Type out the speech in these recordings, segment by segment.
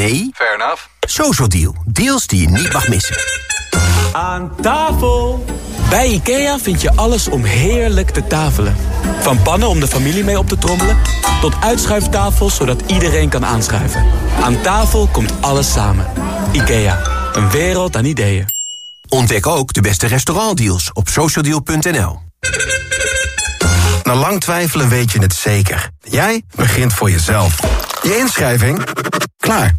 Nee. Fair enough. Social Deal. Deals die je niet mag missen. Aan tafel! Bij IKEA vind je alles om heerlijk te tafelen. Van pannen om de familie mee op te trommelen... tot uitschuiftafels zodat iedereen kan aanschuiven. Aan tafel komt alles samen. IKEA, een wereld aan ideeën. Ontdek ook de beste restaurantdeals op socialdeal.nl. Na lang twijfelen weet je het zeker. Jij begint voor jezelf. Je inschrijving? Klaar.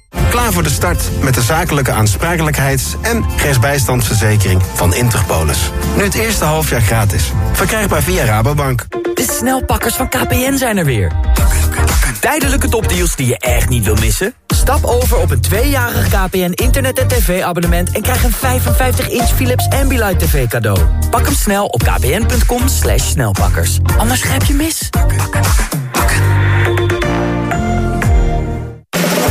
Klaar voor de start met de zakelijke aansprakelijkheids- en rechtsbijstandsverzekering van Interpolis. Nu het eerste halfjaar gratis. Verkrijgbaar via Rabobank. De snelpakkers van KPN zijn er weer. Tijdelijke topdeals die je echt niet wil missen? Stap over op een tweejarig KPN internet- en tv-abonnement... en krijg een 55-inch Philips Ambilight TV cadeau. Pak hem snel op kpn.com snelpakkers. Anders grijp je mis.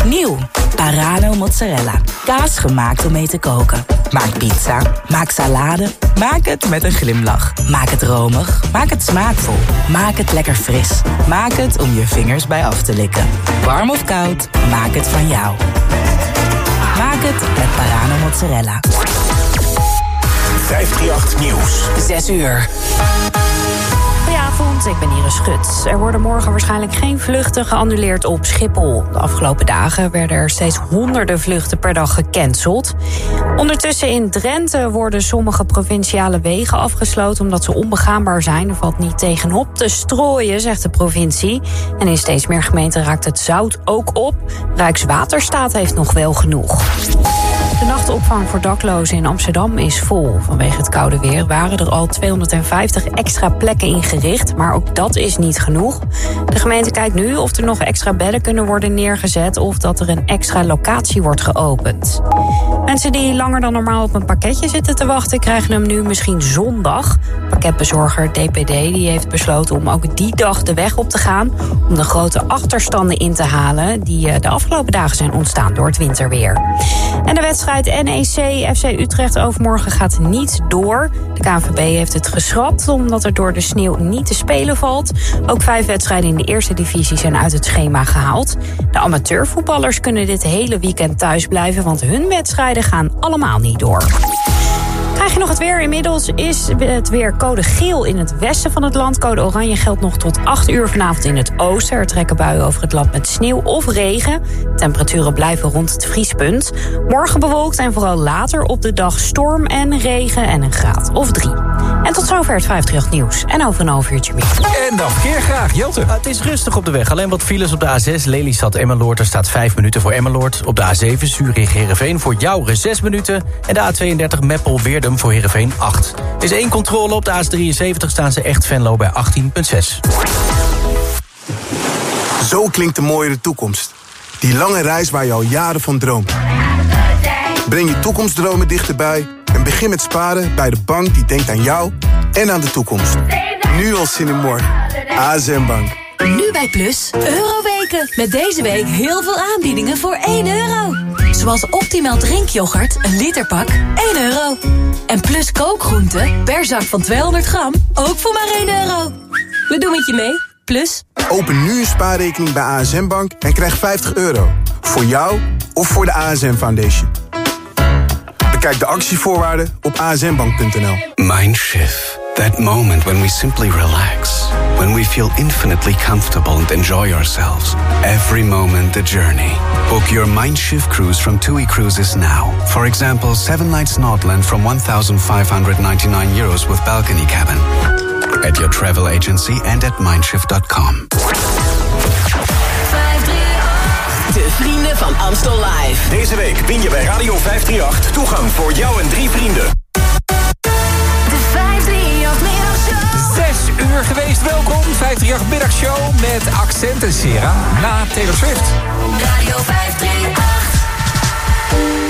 Nieuw, Parano mozzarella. Kaas gemaakt om mee te koken. Maak pizza, maak salade, maak het met een glimlach. Maak het romig, maak het smaakvol. Maak het lekker fris. Maak het om je vingers bij af te likken. Warm of koud, maak het van jou. Maak het met Parano mozzarella. 538 Nieuws. 6 uur. Goedenavond, ik ben Iris Schut. Er worden morgen waarschijnlijk geen vluchten geannuleerd op Schiphol. De afgelopen dagen werden er steeds honderden vluchten per dag gecanceld. Ondertussen in Drenthe worden sommige provinciale wegen afgesloten... omdat ze onbegaanbaar zijn. Er valt niet tegenop te strooien, zegt de provincie. En in steeds meer gemeenten raakt het zout ook op. Rijkswaterstaat heeft nog wel genoeg. De nachtopvang voor daklozen in Amsterdam is vol. Vanwege het koude weer waren er al 250 extra plekken ingericht, maar ook dat is niet genoeg. De gemeente kijkt nu of er nog extra bedden kunnen worden neergezet of dat er een extra locatie wordt geopend. Mensen die langer dan normaal op een pakketje zitten te wachten, krijgen hem nu misschien zondag. Pakketbezorger DPD die heeft besloten om ook die dag de weg op te gaan om de grote achterstanden in te halen die eh, de afgelopen dagen zijn ontstaan door het winterweer. En de wedstrijd NEC FC Utrecht overmorgen gaat niet door. De KNVB heeft het geschrapt omdat er door de sneeuw niet te spelen valt. Ook vijf wedstrijden in de eerste divisie zijn uit het schema gehaald. De amateurvoetballers kunnen dit hele weekend thuis blijven, want hun wedstrijden gaan allemaal niet door. Krijg je nog het weer? Inmiddels is het weer code geel in het westen van het land. Code oranje geldt nog tot 8 uur vanavond in het oosten. Er trekken buien over het land met sneeuw of regen. Temperaturen blijven rond het vriespunt. Morgen bewolkt en vooral later op de dag storm en regen en een graad of drie. En tot zover het 538 nieuws. En over een half uurtje meer. En dan verkeer graag, Jelte. het is rustig op de weg. Alleen wat files op de A6 Lelystad Emmeloord. Er staat 5 minuten voor Emmeloord. Op de A7 Zurich Heerenveen voor Jouren 6 minuten. En de A32 Meppel Voor Heerenveen 8. Er is één controle op de A73 staan ze echt Venlo bij 18,6. Zo klinkt de mooiere toekomst. Die lange reis waar je al jaren van droomt. Breng je toekomstdromen dichterbij en begin met sparen bij de bank die denkt aan jou en aan de toekomst. Nu al zin in morgen. ASM Bank. Nu bij Plus, Euroweken. Met deze week heel veel aanbiedingen voor 1 euro. Zoals optimaal drinkyoghurt, een literpak, 1 euro. En Plus kookgroenten, per zak van 200 gram, ook voor maar 1 euro. We doen het je mee, Plus. Open nu een spaarrekening bij ASM Bank en krijg 50 euro. Voor jou of voor de ASM Foundation. Bekijk de actievoorwaarden op asmbank.nl. Mindshift. That moment when we simply relax. When we feel infinitely comfortable and enjoy ourselves. Every moment the journey. Book your Mindshift cruise from TUI Cruises now. For example, 7 nights Nordland from 1,599 euros with balcony cabin. At your travel agency and at mindshift.com. De vrienden van Amstel Live. Deze week win je bij Radio 538 toegang voor jou en drie vrienden. Uur geweest, welkom. 538 middagshow met accent en Sera na Taylor Swift. Radio 538.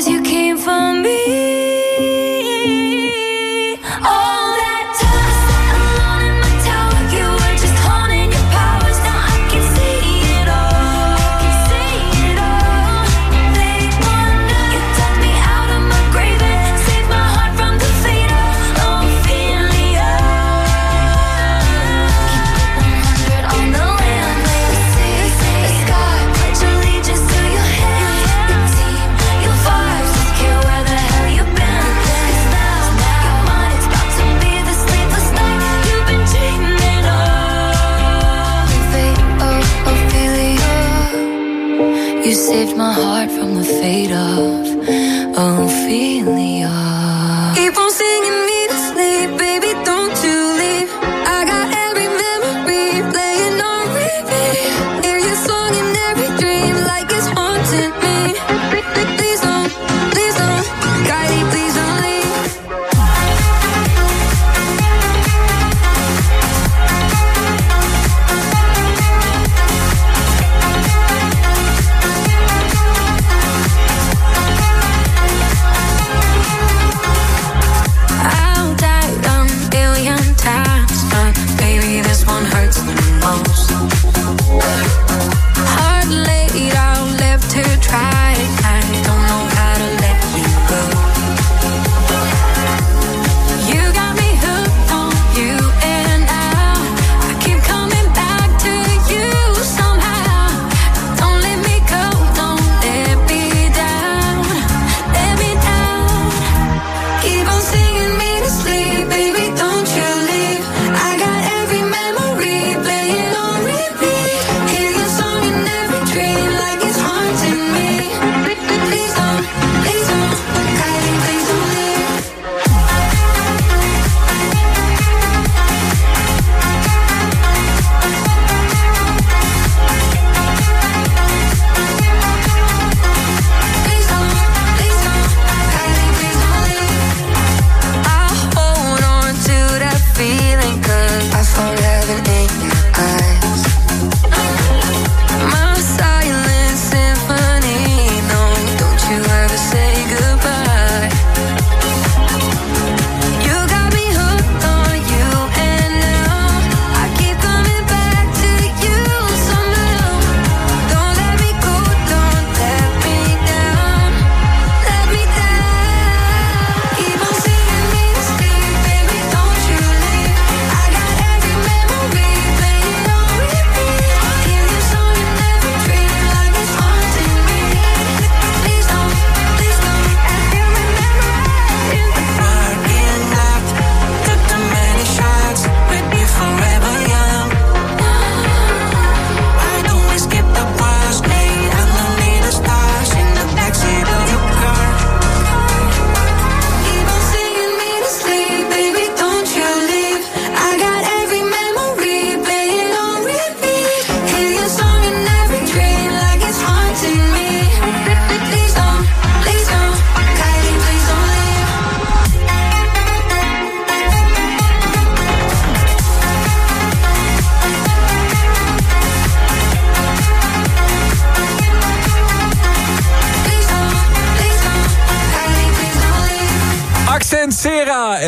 fade off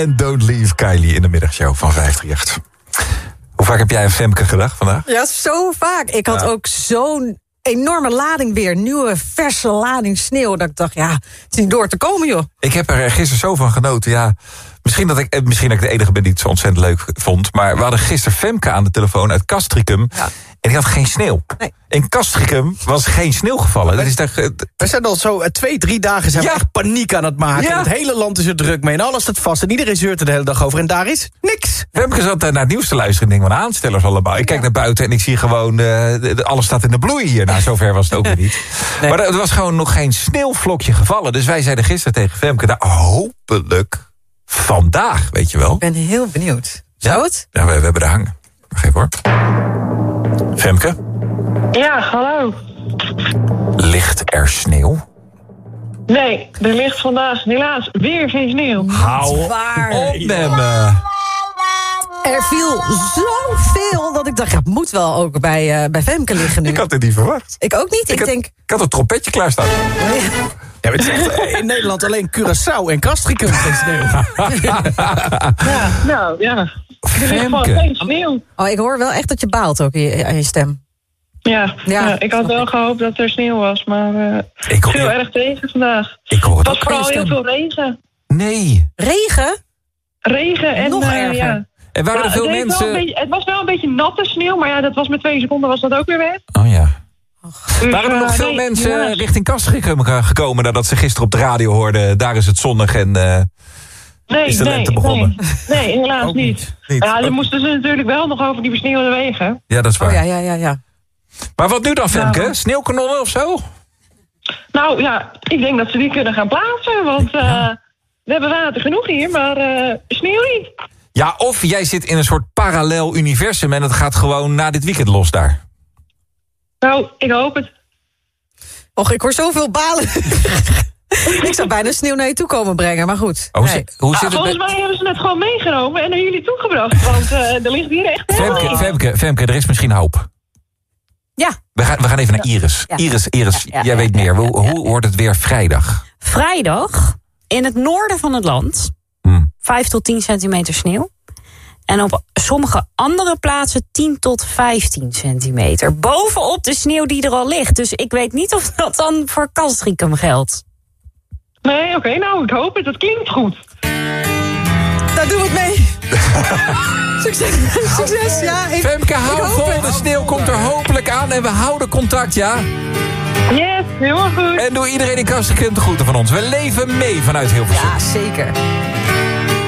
en Don't Leave Kylie in de middagshow van 538. Hoe vaak heb jij aan Femke gedacht vandaag? Ja, zo vaak. Ik had Ja. ook zo'n enorme lading weer. Nieuwe, verse lading sneeuw. Dat ik dacht, ja, het is niet door te komen, joh. Ik heb er gisteren zo van genoten. Ja, misschien dat ik, eh, misschien dat ik de enige ben die het zo ontzettend leuk vond. Maar we hadden gisteren Femke aan de telefoon uit Castricum. En die had geen sneeuw. In Castricum was geen sneeuw gevallen. Dat is eh, We zijn al zo eh, twee, drie dagen zijn we echt paniek aan het maken. Ja. Het hele land is er druk mee en alles staat vast. En iedereen zeurt er de hele dag over. En daar is niks. Femke zat eh, naar het nieuws te luisteren. En ik denk, wat aanstellers allemaal. Ik kijk naar buiten en ik zie gewoon... eh, alles staat in de bloei hier. Nou, zover was het ook weer niet. Maar er was gewoon nog geen sneeuwvlokje gevallen. Dus wij zeiden gisteren tegen Femke... Nou, hopelijk vandaag, weet je wel. Ik ben heel benieuwd. Zou het? Ja, we, we hebben er hangen. Even hoor. Femke, Ja, hallo. ligt er sneeuw? Nee, er ligt vandaag helaas weer geen sneeuw. Hou op met me. Er viel zoveel dat ik dacht, ja, het moet wel ook bij, eh, bij Femke liggen nu. Ik had het niet verwacht. Ik ook niet. Ik, had, denk, ik had een trompetje klaarstaan. Ja, maar het is echt, eh, in Nederland alleen Curaçao en Castricum geen sneeuw. Ja, nou ja. Er Femke. geen sneeuw. oh, ik hoor wel echt dat je baalt ook in je- aan je stem. Ja, Ja, ja, ik had wel gehoopt dat er sneeuw was, maar eh Ik hoor- veel erg tegen vandaag. Ik hoor het Het was ook vooral heel veel regen. Nee. Regen? Regen en... Nog erger. ja. En waren Ja, er veel mensen... beetje- het was wel een beetje natte sneeuw, maar ja, dat was met twee seconden was dat ook weer weg. Oh ja. Dus, Waren er nog eh, veel nee, mensen richting ge- gekomen... nadat ze gisteren op de radio hoorden... daar is het zonnig en eh, Nee, is de nee, lente begonnen? Nee, nee helaas niet. Niet. Ja, Ook dan moesten ze natuurlijk wel nog over die besneeuwde wegen. Ja, dat is waar. Oh ja, ja, ja, ja. Maar wat nu dan, Femke? Nou. Sneeuwkanonnen of zo? Nou ja, ik denk dat ze die kunnen gaan plaatsen, want eh, we hebben water genoeg hier, maar eh, sneeuw niet. Ja, of jij zit in een soort parallel universum... en het gaat gewoon na dit weekend los daar. Nou, ik hoop het. Och, ik hoor zoveel balen. ik zou bijna sneeuw naar je toe komen brengen, maar goed. Oh, hoe Nee. zit- hoe Ah, zit het volgens mij hebben ze het gewoon meegenomen en naar jullie toegebracht, want eh, er ligt hier echt helemaal Femke. Femke, Femke, er is misschien hoop. Ja. We gaan, we gaan even naar Iris. Ja. Iris, Iris Ja, ja, jij ja, weet ja, meer. ja, Hoe, hoe wordt het weer vrijdag? Vrijdag in het noorden van het land. 5 tot 10 centimeter sneeuw. En op sommige andere plaatsen 10 tot 15 centimeter. Bovenop de sneeuw die er al ligt. Dus ik weet niet of dat dan voor Castricum geldt. Nee, oké, nou, ik hoop het. Dat klinkt goed. Daar doen we het mee. Succes, succes, ja. Ik, Femke, hou vol. het. De sneeuw komt er hopelijk aan en we houden contact, ja? Yes, heel goed. En doe iedereen in Castricum de groeten van ons. We leven mee vanuit Hilversum. Ja, zeker.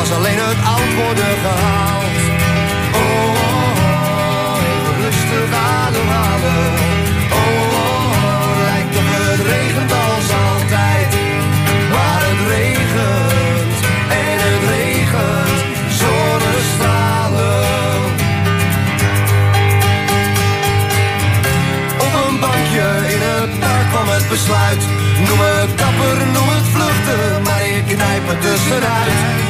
Was alleen het oud worden gehaald. Oh, oh, oh, rustig ademhalen. Oh, oh, oh, lijkt op het regent als altijd. Maar het regent en het regent zonnestralen. Op een bankje in het park kwam het besluit. Noem het dapper, noem het vluchten, maar ik knijp er tussenuit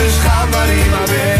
dus ga maar hier maar weg.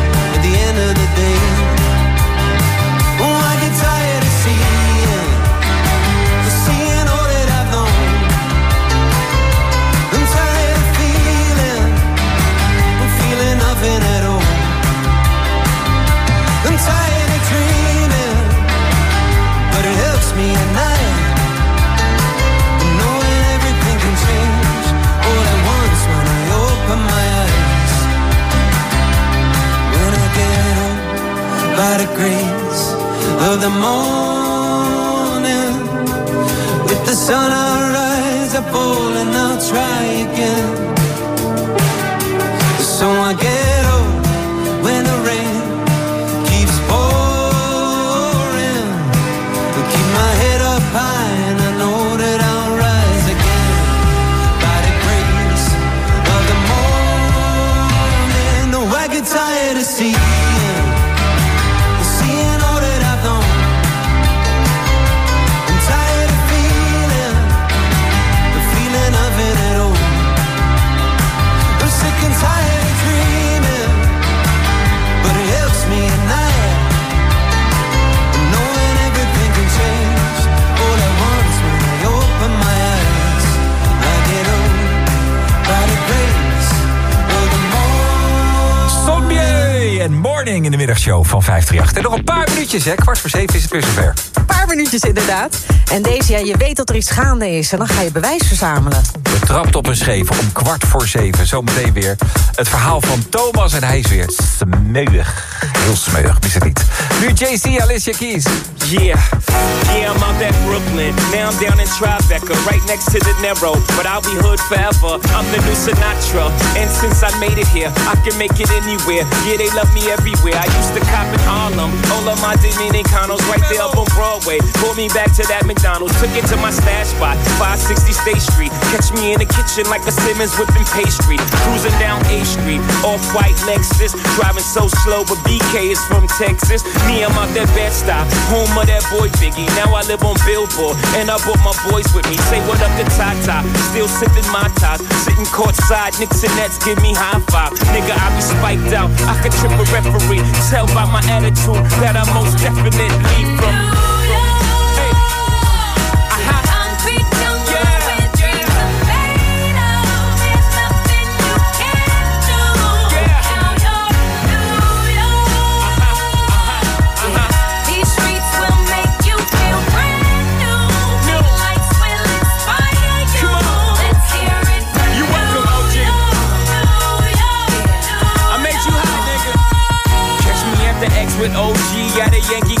by the grace of the morning, with the sun I'll rise, I fall and I'll try again. So I get In de middagshow van 538. En nog een paar minuutjes, hè. Kwart voor zeven is het weer zover. Minuutjes inderdaad. En deze, ja, je weet dat er iets gaande is. En dan ga je bewijs verzamelen. Betrapt op een scheef om kwart voor zeven. Zometeen weer het verhaal van Thomas. En hij is weer smeuig. Heel smeuig, mis het niet. Nu JC, Alicia Keys. Yeah, yeah, I'm out at Brooklyn. Now I'm down in Tribeca, right next to the Narrow. But I'll be hood forever. I'm the new Sinatra. And since I made it here, I can make it anywhere. Yeah, they love me everywhere. I used to cop in Harlem. All of my Dominicanos right there up on Broadway. Pulled me back to that McDonald's. Took it to my stash spot, 560 State Street. Catch me in the kitchen like a Simmons whipping pastry. Cruising down A Street, off-white Lexus. Driving so slow, but BK is from Texas. Me, I'm out that Bed-Stuy, home of that boy Biggie. Now I live on Billboard, and I brought my boys with me. Say what up to Tata, still sipping my ties. Sitting courtside, Knicks and Nets give me high five. Nigga, I be spiked out, I could trip a referee. Tell by my attitude that I most definitely from. Yankee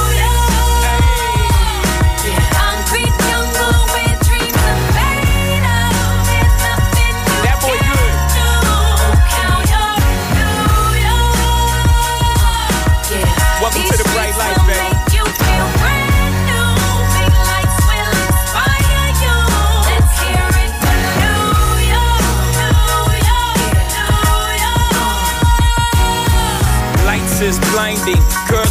blinding. girl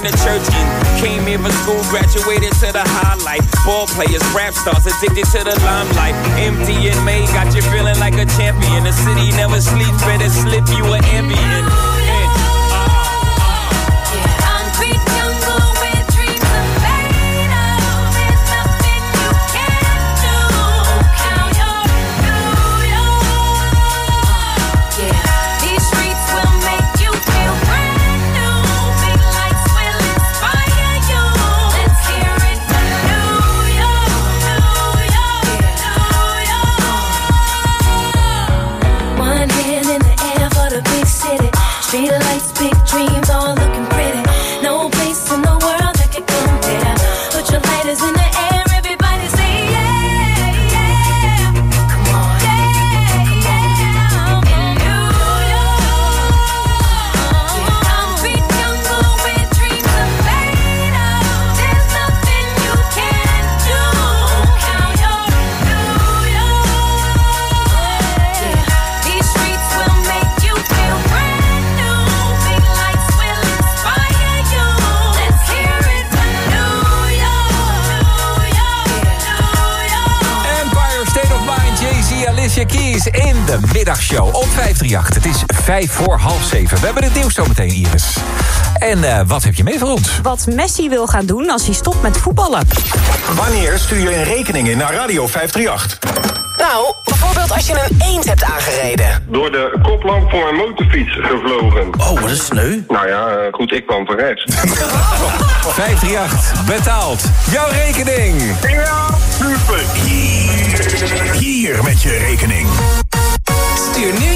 the church in. Came here for school, graduated to the highlight. Ball players, rap stars, addicted to the limelight. Empty in May, got you feeling like a champion. The city never sleeps, better slip you an ambient. Vijf voor half zeven. We hebben het nieuws zometeen, Iris. En eh, wat heb je mee voor ons? Wat Messi wil gaan doen als hij stopt met voetballen. Wanneer stuur je een rekening in naar Radio 538? Nou, bijvoorbeeld als je een eend hebt aangereden. Door de koplamp van mijn motorfiets gevlogen. Oh, wat is sneu. Nou ja, eh, goed, ik kwam rechts. 538 betaalt jouw rekening. Ja, super. Hier, hier met je rekening. Stuur nu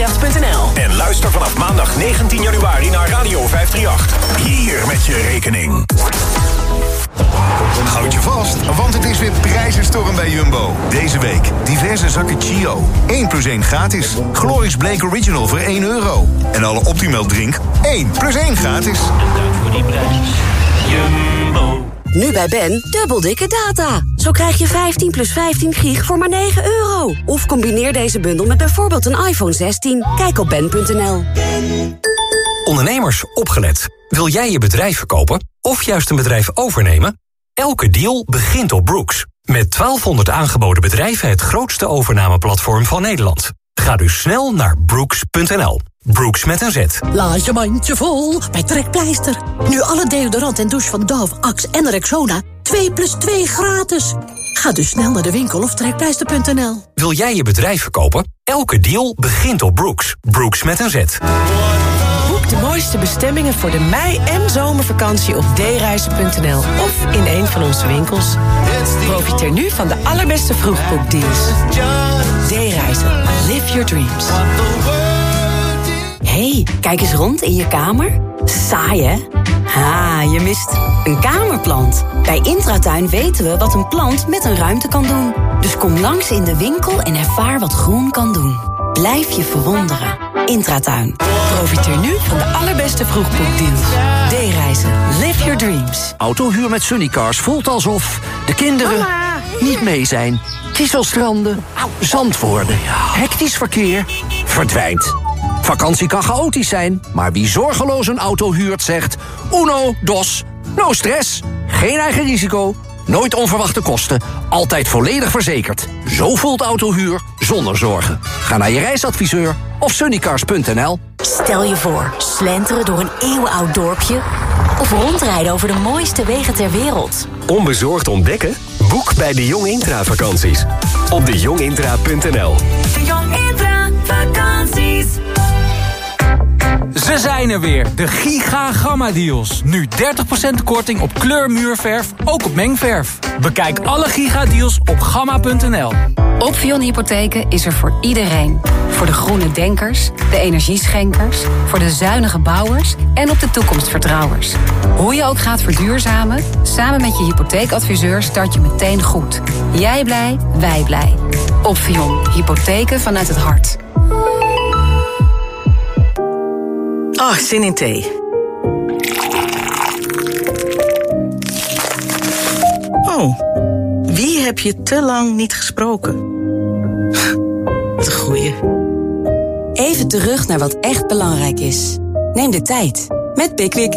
538.nl. En luister vanaf maandag 19 januari naar Radio 538. Hier met je rekening. Houd je vast, want het is weer prijzenstorm bij Jumbo. Deze week diverse zakken Chio. 1 plus 1 gratis. Glorious Blake Original voor 1 euro. En alle Optimal drink 1 plus 1 gratis. voor die prijs. Jumbo. Nu bij Ben, dubbel dikke data. Zo krijg je 15 plus 15 gig voor maar 9 euro. Of combineer deze bundel met bijvoorbeeld een iPhone 16. Kijk op ben.nl. Ondernemers, opgelet. Wil jij je bedrijf verkopen of juist een bedrijf overnemen? Elke deal begint op Brooks. Met 1200 aangeboden bedrijven het grootste overnameplatform van Nederland. Ga dus snel naar brooks.nl. Brooks met een Z. Laat je mandje vol bij Trekpleister. Nu alle deodorant en douche van Dove, Axe en Rexona 2 plus 2 gratis. Ga dus snel naar de winkel of trekpleister.nl. Wil jij je bedrijf verkopen? Elke deal begint op Brooks. Brooks met een Z. Boek de mooiste bestemmingen voor de mei- en zomervakantie op dereizen.nl of in een van onze winkels. Profiteer nu van de allerbeste vroegboekdeals. D-reizen. Live your dreams. Hey, kijk eens rond in je kamer. Saai, hè? Ha, je mist een kamerplant. Bij Intratuin weten we wat een plant met een ruimte kan doen. Dus kom langs in de winkel en ervaar wat groen kan doen. Blijf je verwonderen. Intratuin. Profiteer nu van de allerbeste vroegboekdeals. D-reizen. Live your dreams. Autohuur met Sunnycars voelt alsof de kinderen niet mee zijn. Kieselstranden, zand worden, hectisch verkeer, verdwijnt. Vakantie kan chaotisch zijn, maar wie zorgeloos een auto huurt zegt... Uno, dos, no stress, geen eigen risico, nooit onverwachte kosten... altijd volledig verzekerd. Zo voelt autohuur zonder zorgen. Ga naar je reisadviseur of sunnycars.nl. Stel je voor, slenteren door een eeuwenoud dorpje... of rondrijden over de mooiste wegen ter wereld. Onbezorgd ontdekken? Boek bij de Jong Intra vakanties. Op dejongintra.nl De Jong Ze zijn er weer, de Giga Gamma Deals. Nu 30% korting op kleurmuurverf, ook op mengverf. Bekijk alle Giga Deals op gamma.nl. Opvion Hypotheken is er voor iedereen. Voor de groene denkers, de energieschenkers, voor de zuinige bouwers en op de toekomstvertrouwers. Hoe je ook gaat verduurzamen, samen met je hypotheekadviseur start je meteen goed. Jij blij, wij blij. Opvion Hypotheken vanuit het hart. Oh, zin in thee. Oh, wie heb je te lang niet gesproken? Wat een goeie. Even terug naar wat echt belangrijk is. Neem de tijd met Pickwick.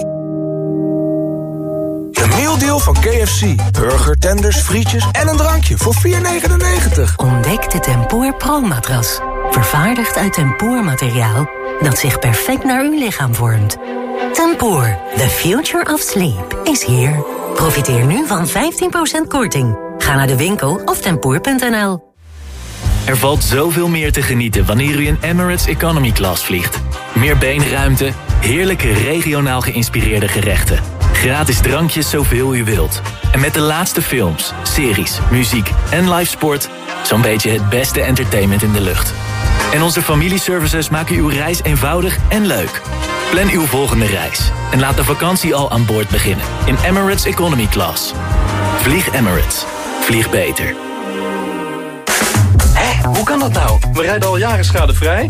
De mealdeal van KFC. Burger, tenders, frietjes en een drankje voor 4,99. Ontdek de Tempoor Pro-matras. Vervaardigd uit tempoormateriaal dat zich perfect naar uw lichaam vormt. Tempoor, the future of sleep, is here. Profiteer nu van 15% korting. Ga naar de winkel of tempoor.nl. Er valt zoveel meer te genieten wanneer u in Emirates Economy Class vliegt. Meer beenruimte, heerlijke regionaal geïnspireerde gerechten. Gratis drankjes zoveel u wilt. En met de laatste films, series, muziek en live sport... zo'n beetje het beste entertainment in de lucht. En onze familieservices maken uw reis eenvoudig en leuk. Plan uw volgende reis en laat de vakantie al aan boord beginnen in Emirates Economy Class. Vlieg Emirates. Vlieg beter. Hé, hoe kan dat nou? We rijden al jaren schadevrij,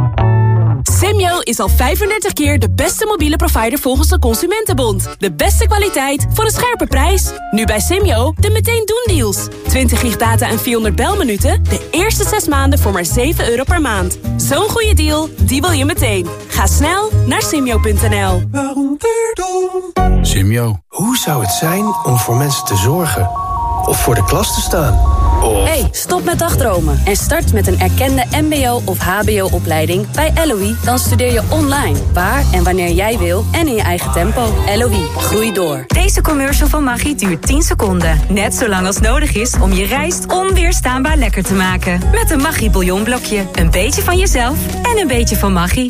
Simyo is al 35 keer de beste mobiele provider volgens de Consumentenbond. De beste kwaliteit voor een scherpe prijs. Nu bij Simyo de meteen doen deals. 20 gig data en 400 belminuten. De eerste 6 maanden voor maar 7 euro per maand. Zo'n goede deal, die wil je meteen. Ga snel naar simyo.nl. Simio, hoe zou het zijn om voor mensen te zorgen? Of voor de klas te staan? Of... Hey, stop met dagdromen en start met een erkende mbo- of hbo-opleiding bij LOE. Dan studeer je online, waar en wanneer jij wil en in je eigen tempo. LOE, groei door. Deze commercial van Maggi duurt 10 seconden. Net zo lang als nodig is om je rijst onweerstaanbaar lekker te maken. Met een Maggi bouillonblokje. Een beetje van jezelf en een beetje van Maggi.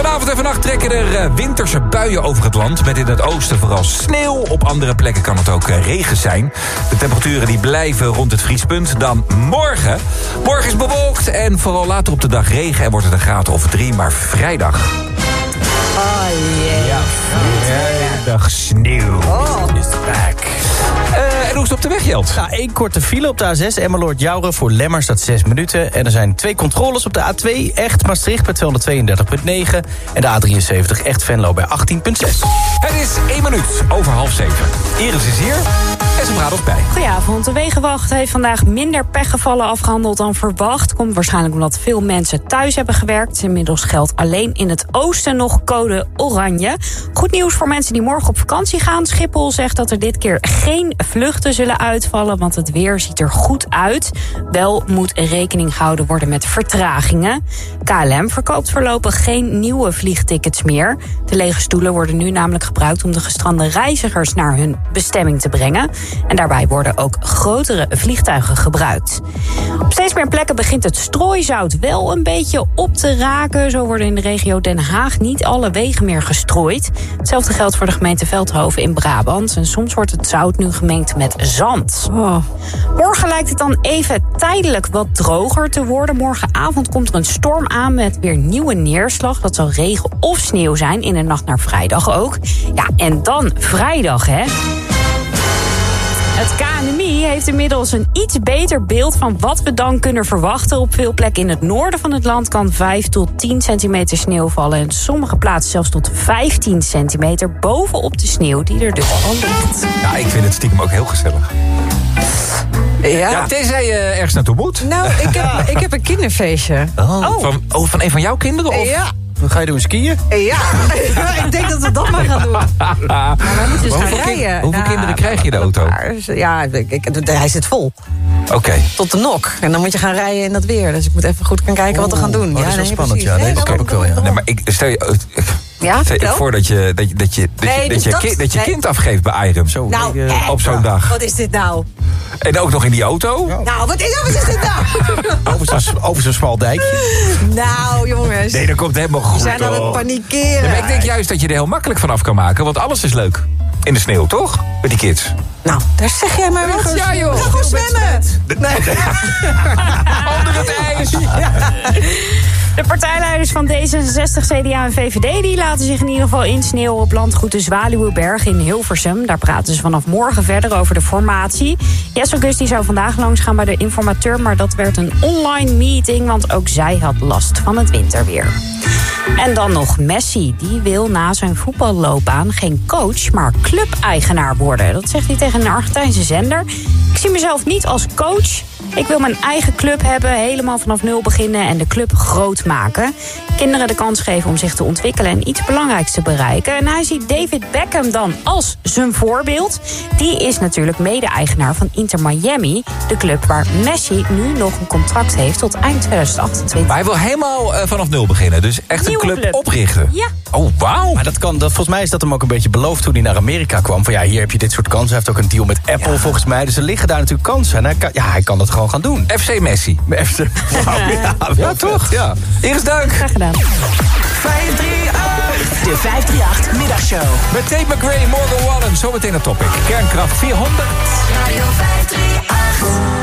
Vanavond en vannacht trekken er eh, winterse buien over het land... met in het oosten vooral sneeuw. Op andere plekken kan het ook eh, regen zijn. De temperaturen die blijven rond het vriespunt. Dan morgen. Morgen is bewolkt en vooral later op de dag regen... en wordt het een graad of drie, maar vrijdag... Oh jee. Ja, vrijdag sneeuw is back. En hoe is het op de weg, Jelt? Nou, één korte file op de A6, Emmeloord Jouren voor Lemmers, dat 6 minuten. En er zijn twee controles op de A2, Echt Maastricht bij 232,9. En de A73, Echt Venlo bij 18,6. Het is één minuut over half zeven. Iris is hier bij. Goedenavond. De Wegenwacht heeft vandaag minder pechgevallen afgehandeld dan verwacht. Komt waarschijnlijk omdat veel mensen thuis hebben gewerkt. Inmiddels geldt alleen in het oosten nog code oranje. Goed nieuws voor mensen die morgen op vakantie gaan. Schiphol zegt dat er dit keer geen vluchten zullen uitvallen... want het weer ziet er goed uit. Wel moet rekening gehouden worden met vertragingen. KLM verkoopt voorlopig geen nieuwe vliegtickets meer. De lege stoelen worden nu namelijk gebruikt... om de gestrande reizigers naar hun bestemming te brengen. En daarbij worden ook grotere vliegtuigen gebruikt. Op steeds meer plekken begint het strooizout wel een beetje op te raken. Zo worden in de regio Den Haag niet alle wegen meer gestrooid. Hetzelfde geldt voor de gemeente Veldhoven in Brabant. En soms wordt het zout nu gemengd met zand. Morgen lijkt het dan even tijdelijk wat droger te worden. Morgenavond komt er een storm aan met weer nieuwe neerslag. Dat zal regen of sneeuw zijn in de nacht naar vrijdag ook. Ja, en dan vrijdag, hè. Het KNMI heeft inmiddels een iets beter beeld van wat we dan kunnen verwachten. Op veel plekken in het noorden van het land kan 5 tot 10 centimeter sneeuw vallen. En sommige plaatsen zelfs tot 15 centimeter bovenop de sneeuw die er dus al ligt. Ja, ik vind het stiekem ook heel gezellig. Ja. Ja, tenzij je ergens naartoe moet. Nou, ik heb, ik heb een kinderfeestje. Oh. Van, oh, van een van jouw kinderen? Of? Ja. Wat ga je doen, skiën? Ja, ik denk dat we dat maar gaan doen. Maar wij moeten dus gaan rijden. hoeveel kinderen krijg je de auto? paar. Ja, ik, ik- hij zit vol. Oké. Tot de nok. En dan moet je gaan rijden in dat weer. Dus ik moet even goed gaan kijken wat we gaan doen. Oh, dat is wel nee, spannend, precies. ja. Nee, dat snap ik wel, ja. Nee, maar ik, stel je, Ja, vertel. Voordat je, dat je, dat je, dat je, Nee, dat dus je, dat- kind, dat je nee. kind afgeeft bij Iron. Zo, Nou, hè? op zo'n dag. Wat is dit nou? En ook nog in die auto. Nou, wat is, wat is dit nou? Over zo'n over zo'n smal dijkje. nou, jongens. Nee, dat komt helemaal We goed. zijn aan het panikeren. Ja, maar ik denk juist dat je er heel makkelijk van af kan maken. Want alles is leuk. In de sneeuw, toch? Met die kids. Nou, daar zeg jij maar wat. Ja, joh. Gaan gewoon zwemmen. Nee. Onder het ijs. De partijleiders van D66, CDA en VVD die laten zich in ieder geval insneeuwen op landgoed de Zwaluwenberg in Hilversum. Daar praten ze vanaf morgen verder over de formatie. Jesse Gus die zou vandaag langsgaan bij de informateur, maar dat werd een online meeting, want ook zij had last van het winterweer. En dan nog Messi. Die wil na zijn voetballoopbaan geen coach, maar clubeigenaar worden. Dat zegt hij tegen een Argentijnse zender. Ik zie mezelf niet als coach. Ik wil mijn eigen club hebben, helemaal vanaf nul beginnen en de club groot maken. Kinderen de kans geven om zich te ontwikkelen en iets belangrijks te bereiken. En hij ziet David Beckham dan als zijn voorbeeld. Die is natuurlijk mede-eigenaar van Inter Miami, de club waar Messi nu nog een contract heeft tot eind 2028. Maar hij wil helemaal eh, vanaf nul beginnen. Dus echt Nieuwe een club, club. oprichten. Ja. Oh, wauw. Maar dat kan, dat, volgens mij is dat hem ook een beetje beloofd toen hij naar Amerika kwam. Van ja, hier heb je dit soort kansen. Hij heeft ook een deal met Apple volgens mij. Dus er liggen daar natuurlijk kansen. En hij kan, ja, hij kan dat gewoon gaan doen. FC Messi. FC, ja, toch? Ja. Iris Duik. Graag gedaan. 538. De 538 Middagshow. Met Tate McRae, Morgan Wallen. Zometeen een topic. Kernkracht 400. Radio 538.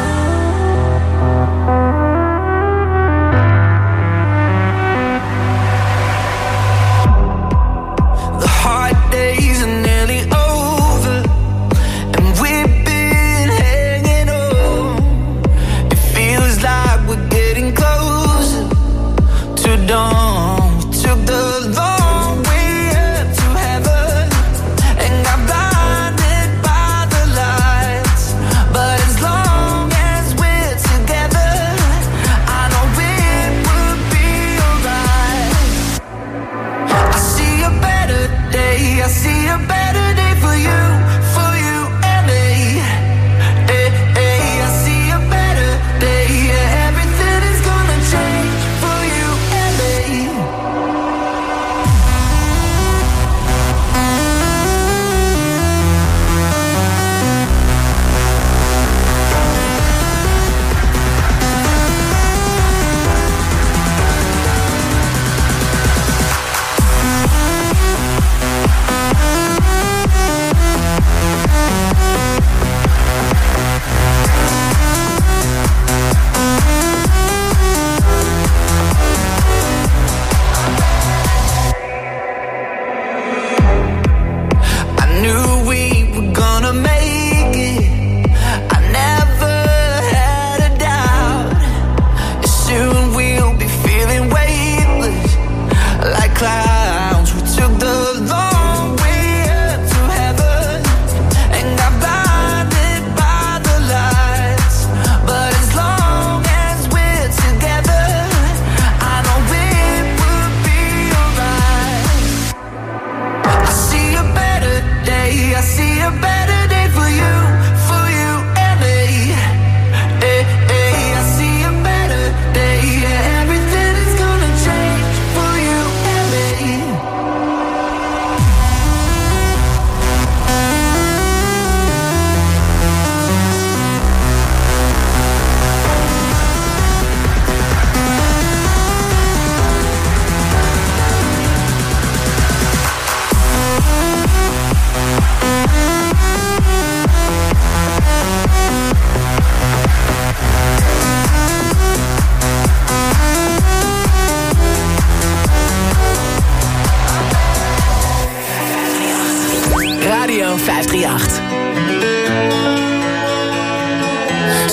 Radio 538.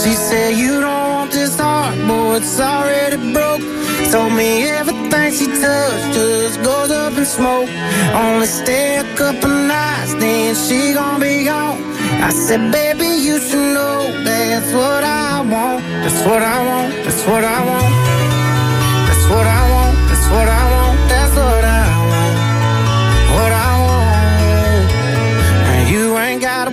She said you don't want this heart, boy, it's already broke. Told me everything she touched just goes up in smoke. Only stay a couple nights, then she gon' be gone. I said, baby, you should know that's what I want. That's what I want. That's what I want. That's what I want. That's what I want.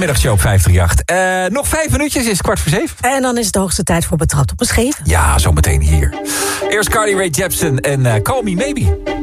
de middagshow op 538. Nog vijf minuutjes is kwart voor zeven. En dan is het de hoogste tijd voor Betrapt op een Scheef. Ja, zometeen hier. Eerst Carly Rae Jepsen en uh, Call Me Maybe.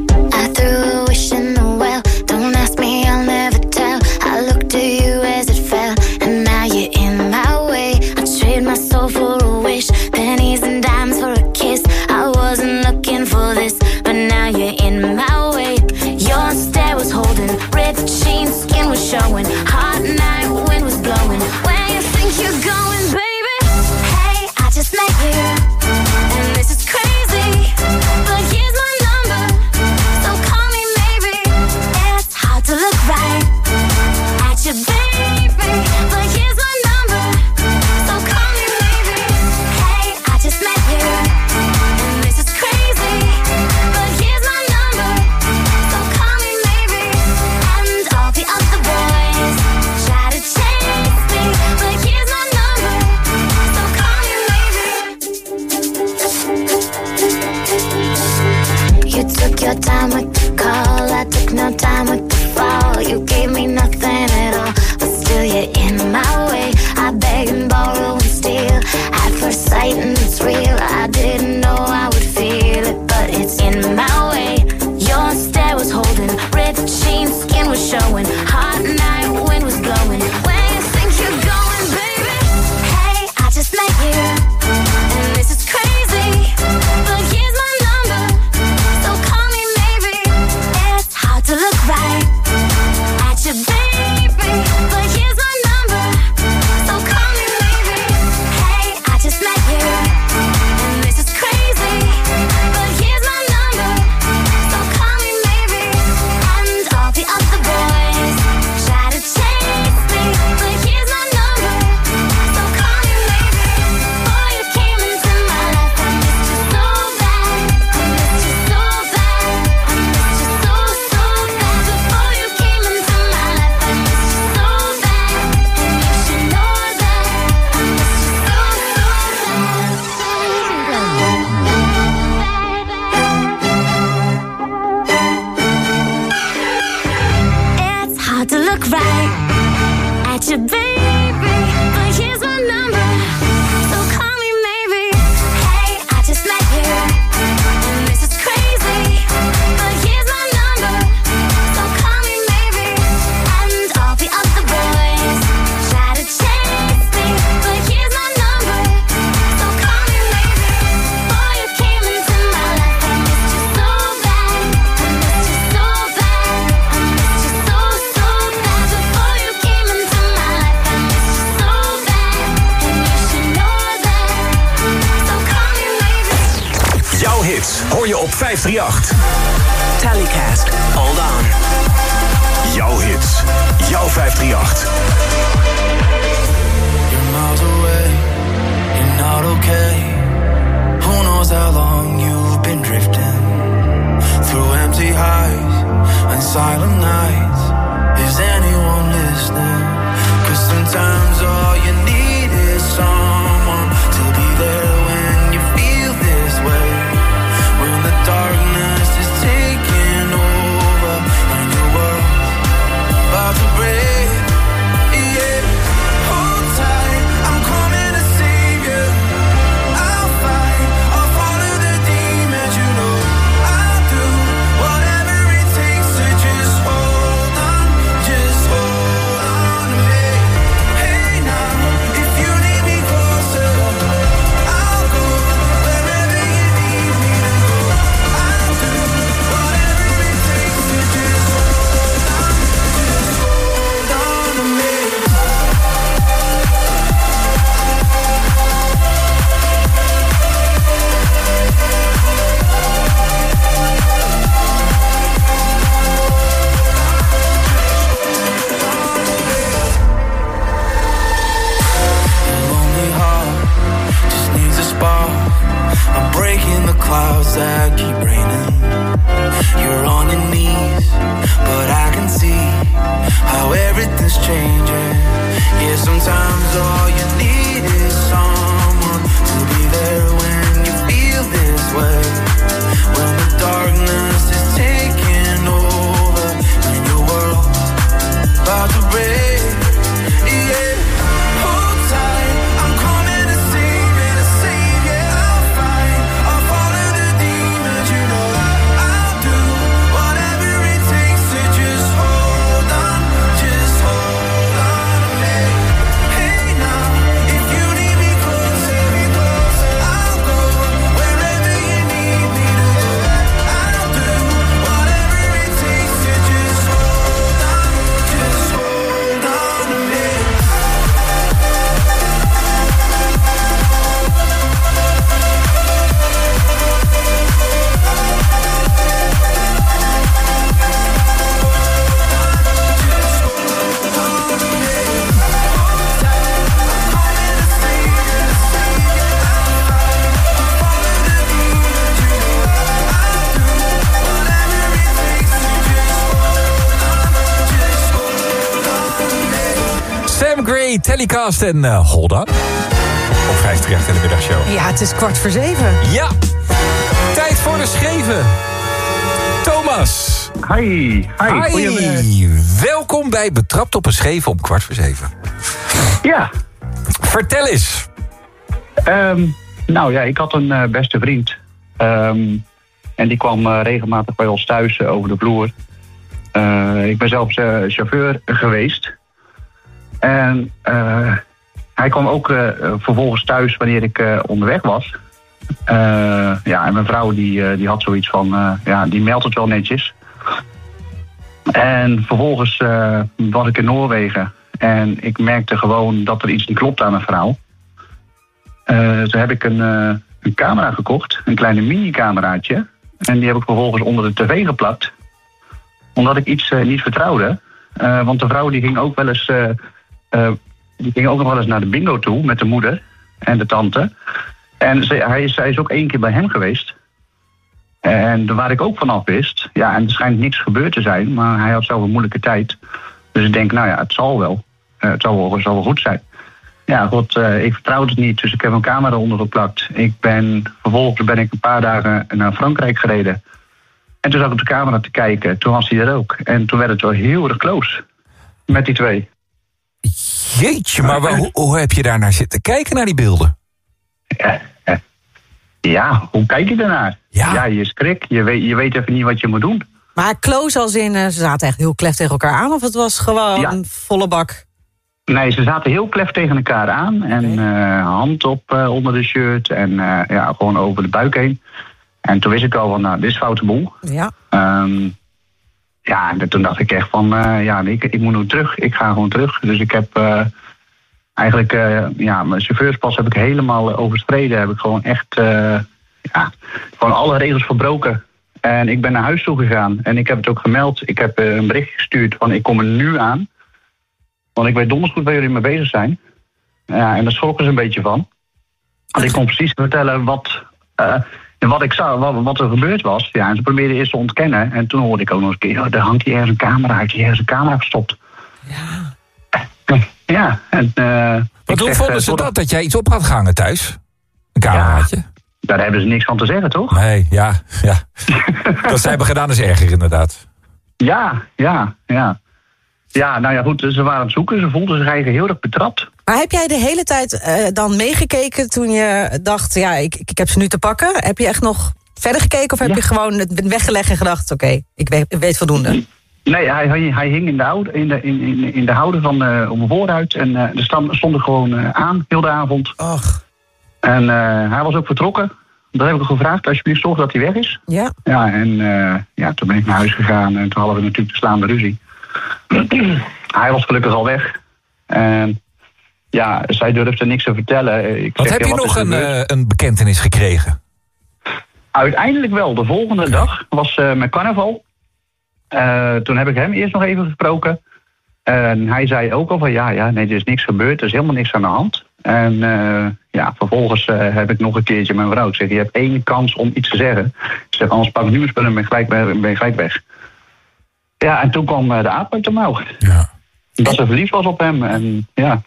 8. En eh Hold On. Op 538 in de middagshow. Ja, het is kwart voor zeven. Ja, tijd voor de scheven. Thomas. Hi, hi, Hi. Welkom bij Betrapt op een Scheven om kwart voor zeven. Ja. Vertel eens. Ehm, nou ja, ik had een eh, beste vriend. Ehm, en die kwam eh, regelmatig bij ons thuis over de vloer. Eh, ik ben zelfs eh, chauffeur geweest. En eh, hij kwam ook eh, vervolgens thuis wanneer ik eh, onderweg was. Ja, en mijn vrouw die, die had zoiets van, ja, die meldt het wel netjes. En vervolgens was ik in Noorwegen. En ik merkte gewoon dat er iets niet klopt aan mijn vrouw. Toen heb ik een, een camera gekocht, een kleine mini-cameraatje. En die heb ik vervolgens onder de tv geplakt. Omdat ik iets niet vertrouwde. Want de vrouw die ging ook wel eens. Eh, die ging ook nog wel eens naar de bingo toe met de moeder en de tante. En ze, hij, zij is ook één keer bij hem geweest. En waar ik ook vanaf wist, ja, en er schijnt niks gebeurd te zijn, maar hij had zelf een moeilijke tijd. Dus ik denk, nou ja, het zal wel. Eh, het zal wel, het zal wel goed zijn. Ja, god, eh, ik vertrouw het niet, dus ik heb een camera onder geplakt. Ik ben, vervolgens ben ik een paar dagen naar Frankrijk gereden. En toen zat ik op de camera te kijken, toen was hij er ook. En toen werd het wel heel erg close met die twee. Jeetje, maar hoe, hoe heb je daar naar zitten kijken naar die beelden? Ja, hoe kijk je daarnaar? Ja, je schrik, je weet, je weet even niet wat je moet doen. Maar close als in, eh, ze zaten echt heel klef tegen elkaar aan... of het was gewoon Ja. volle bak? Nee, ze zaten heel klef tegen elkaar aan. En eh, hand op eh, onder de shirt en eh, ja, gewoon over de buik heen. En toen wist ik al van, nou, dit is foute boel. Ja. Ehm, ja, en toen dacht ik echt van, eh, ja, ik, ik moet nu terug. Ik ga gewoon terug. Dus ik heb eh, eigenlijk, eh, ja, mijn chauffeurspas heb ik helemaal overschreden. Heb ik gewoon echt, ja, gewoon alle regels verbroken. En ik ben naar huis toe gegaan. En ik heb het ook gemeld. Ik heb een bericht gestuurd van ik kom er nu aan. Want ik weet donders goed waar jullie mee bezig zijn. Ja, en daar schrokken ze een beetje van. Want ik kon precies vertellen wat, eh, wat ik zag, wat, wat er gebeurd was. Ja, en ze probeerden eerst te ontkennen. En toen hoorde ik ook nog eens een keer, oh, daar hangt hier ergens een camera uit. Hier ergens een camera gestopt. Ja. Ja, en... Want ik hoe vonden eh, ze dat, dat jij iets op had gehangen thuis? Een cameraatje? Daar hebben ze niks van te zeggen, toch? Nee, ja, ja. dat zij hebben gedaan is erger inderdaad. Ja, ja, ja. Ja, nou ja, goed, ze waren aan het zoeken. Ze voelden zich eigenlijk heel erg betrapt. Maar heb jij de hele tijd eh, dan meegekeken toen je dacht... ja, ik, ik heb ze nu te pakken? Heb je echt nog verder gekeken of heb je gewoon het weggelegd en gedacht... oké, ik weet, ik weet voldoende? Nee, hij, hij, hij hing in de, oude, in de, in, in, in de houder van eh op mijn vooruit. En eh er stand, stond er gewoon eh, aan, heel de avond. Och. En eh, hij was ook vertrokken. Dat heb ik gevraagd, alsjeblieft zorg dat hij weg is. Ja. Ja, en eh, ja, toen ben ik naar huis gegaan en toen hadden we natuurlijk de slaande ruzie. hij was gelukkig al weg. En ja, zij durfde niks te vertellen. Ik Wat zeg, heb je wat nog een, eh, een bekentenis gekregen? Uiteindelijk wel. De volgende dag was eh mijn carnaval. Eh, toen heb ik hem eerst nog even gesproken. En hij zei ook al van ja, ja, nee, er is niks gebeurd. Er is helemaal niks aan de hand. En ja, vervolgens heb ik nog een keertje mijn vrouw. Ik zeg, je hebt één kans om iets te zeggen. Ik zeg, anders pak ik nu mijn spullen en ben gelijk, ben gelijk weg. Ja, en toen kwam de aap uit de mouw. Ja. Dat ze verliefd was op hem. En ja,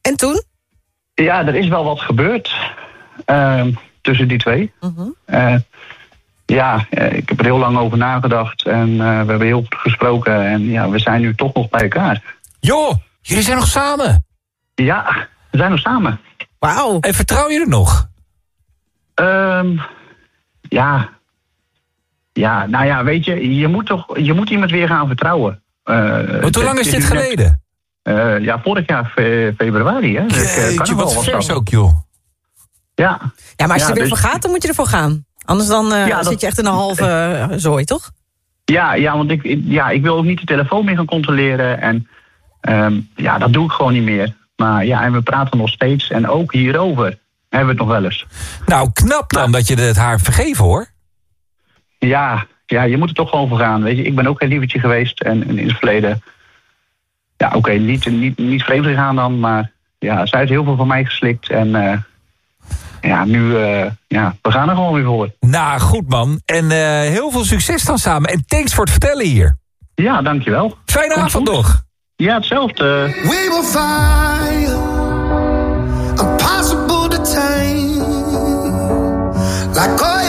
En toen? ja, er is wel wat gebeurd ehm, tussen die twee. Eh, ja, eh, ik heb er heel lang over nagedacht en eh, we hebben heel goed gesproken. En ja, we zijn nu toch nog bij elkaar. Joh, jullie zijn nog samen? Ja, we zijn nog samen. Wauw. En vertrouw je er nog? Ehm, ja. Ja, nou ja, weet je, je moet toch je moet iemand weer gaan vertrouwen. Eh, Want hoe lang is dit geleden? Eh, ja, vorig jaar fe- februari, hè. Dus, Jeetje, carnaval wat vers ook, joh. Ja. Ja, maar als je er weer dus- voor gaat, dan moet je ervoor gaan. Anders dan eh, Ja, dat- zit je echt in een halve zooi, toch? Ja, ja want ik, ja, ik wil ook niet de telefoon meer gaan controleren. En ehm, ja, dat doe ik gewoon niet meer. Maar ja, en we praten nog steeds. En ook hierover hebben we het nog wel eens. Nou, knap dan dat je het haar vergeven, hoor. Ja, ja, je moet er toch gewoon voor gaan. Weet je, ik ben ook geen lievertje geweest. En, en in het verleden. Ja, oké, niet, niet, niet vreemd gegaan dan. Maar ja, zij heeft heel veel van mij geslikt. En eh, ja, nu, eh, ja, we gaan er gewoon weer voor. Nou, goed man. En eh, heel veel succes dan samen. En thanks voor het vertellen hier. Ja, dankjewel. Fijne avond nog. Ja, hetzelfde. We will fire, impossible to tame, like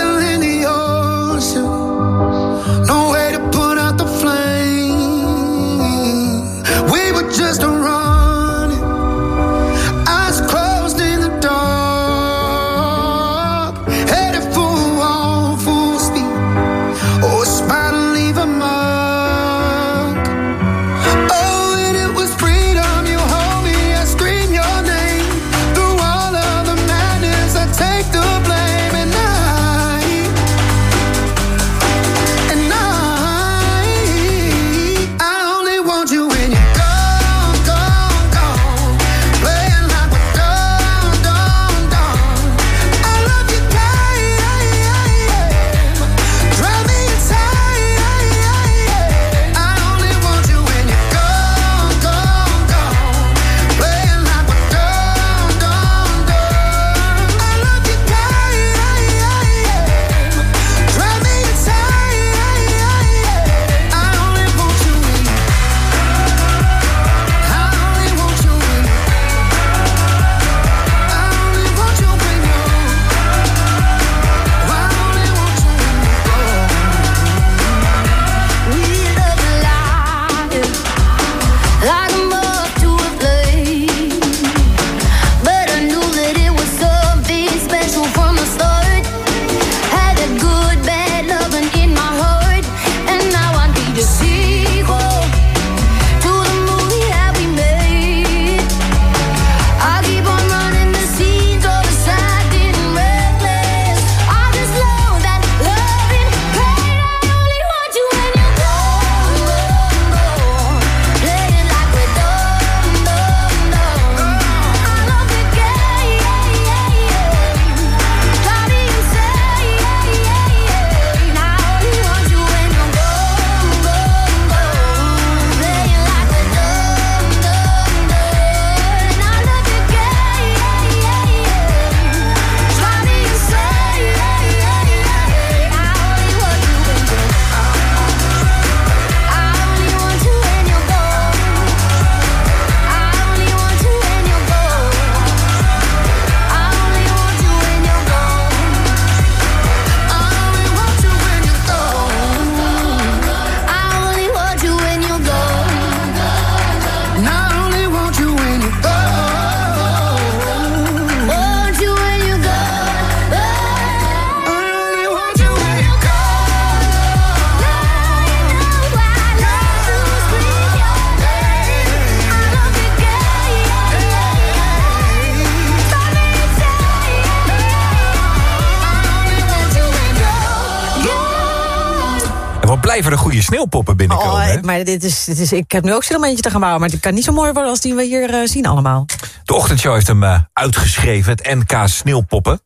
blijven er goede sneeuwpoppen binnenkomen. Oh, hè? maar dit is, dit is, ik heb nu ook zin om eentje te gaan bouwen. Maar het kan niet zo mooi worden als die we hier eh, zien allemaal. De ochtendshow heeft hem eh, uitgeschreven, het NK Sneeuwpoppen.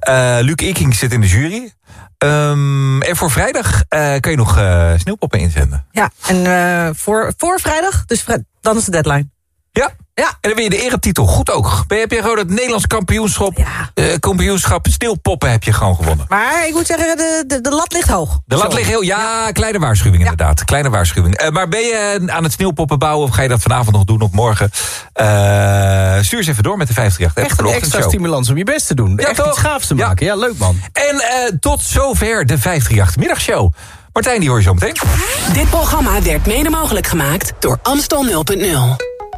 Eh Luc Iking zit in de jury. Ehm, en voor vrijdag kan je nog sneeuwpoppen inzenden. Ja, en voor, voor vrijdag, dus dan is de deadline. Ja. Ja. En dan win je de eretitel. Goed ook. Ben je, heb je gewoon het Nederlands kampioenschap, eh, kampioenschap sneeuwpoppen heb je gewoon gewonnen. Maar ik moet zeggen, de, de, de lat ligt hoog. De lat Zo. ligt heel... Ja, kleine waarschuwing inderdaad. Kleine waarschuwing. Eh, maar ben je aan het sneeuwpoppen bouwen... of ga je dat vanavond nog doen of morgen? Eh, stuur eens even door met de 538. Echt een extra stimulans om je best te doen. Ja, Echt toch? iets gaafs te maken. Ja, leuk man. En eh, tot zover de 538 middagshow. Martijn, die hoor je zo meteen. Dit programma werd mede mogelijk gemaakt door Amstel 0.0.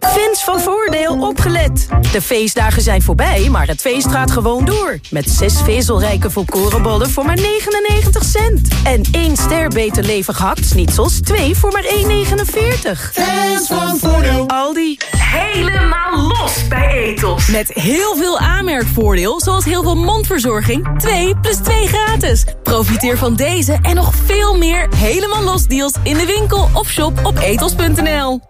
Fans van Voordeel opgelet. De feestdagen zijn voorbij, maar het feest gaat gewoon door. Met zes vezelrijke volkorenbollen voor maar 99 cent. En één ster beter levig hakt-snitsels, twee voor maar 1,49. Fans van Voordeel. Aldi. Helemaal los bij Etos. Met heel veel aanmerkvoordeel, zoals heel veel mondverzorging. 2 plus 2 gratis. Profiteer van deze en nog veel meer helemaal los deals in de winkel of shop op etos.nl.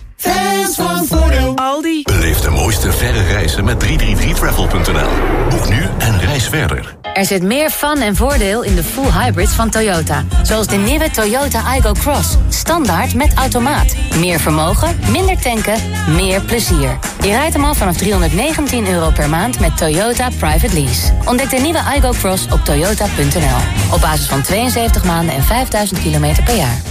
Fans van Voordeel. Aldi. Beleef de mooiste verre reizen met 333travel.nl. Boek nu en reis verder. Er zit meer fun en voordeel in de full hybrids van Toyota. Zoals de nieuwe Toyota Igo Cross. Standaard met automaat. Meer vermogen, minder tanken, meer plezier. Je rijdt hem al vanaf 319 euro per maand met Toyota Private Lease. Ontdek de nieuwe Igo Cross op toyota.nl. Op basis van 72 maanden en 5000 kilometer per jaar.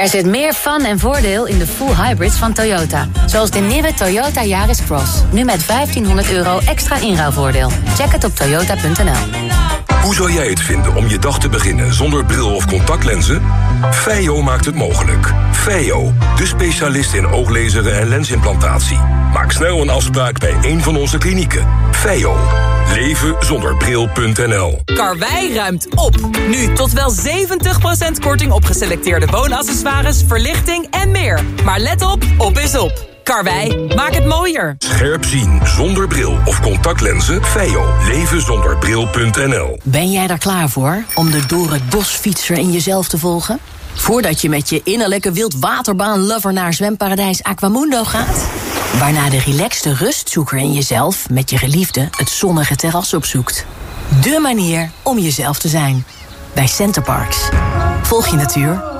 Er zit meer fun en voordeel in de full hybrids van Toyota. Zoals de nieuwe Toyota Yaris Cross. Nu met 1500 euro extra inruilvoordeel. Check het op toyota.nl. Hoe zou jij het vinden om je dag te beginnen zonder bril of contactlenzen? Feio maakt het mogelijk. Feio, de specialist in ooglezeren en lensimplantatie. Maak snel een afspraak bij een van onze klinieken. Feio. Leven zonder bril.nl. Karwei ruimt op. Nu tot wel 70% korting op geselecteerde woonaccessoires, verlichting en meer. Maar let op, op is op. Karwei, maak het mooier. Scherp zien zonder bril of contactlenzen. Feio. Leven zonder bril.nl. Ben jij daar klaar voor om de door het bos fietser in jezelf te volgen? Voordat je met je innerlijke wildwaterbaan-lover naar zwemparadijs Aquamundo gaat? Waarna de relaxte rustzoeker in jezelf met je geliefde het zonnige terras opzoekt. De manier om jezelf te zijn. Bij Centerparks. Volg je natuur.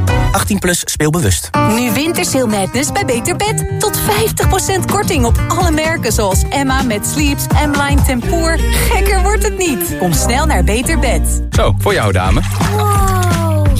18 plus speelbewust. Nu Wintersail Madness bij Beter Bed. Tot 50% korting op alle merken zoals Emma met Sleeps, M-Line Tempoor. Gekker wordt het niet. Kom snel naar Beter Bed. Zo, voor jou dame.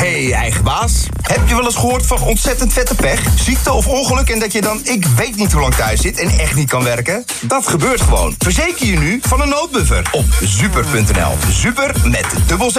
Hey, eigen baas. Heb je wel eens gehoord van ontzettend vette pech? Ziekte of ongeluk en dat je dan ik weet niet hoe lang thuis zit en echt niet kan werken? Dat gebeurt gewoon. Verzeker je nu van een noodbuffer op super.nl. Super met dubbel.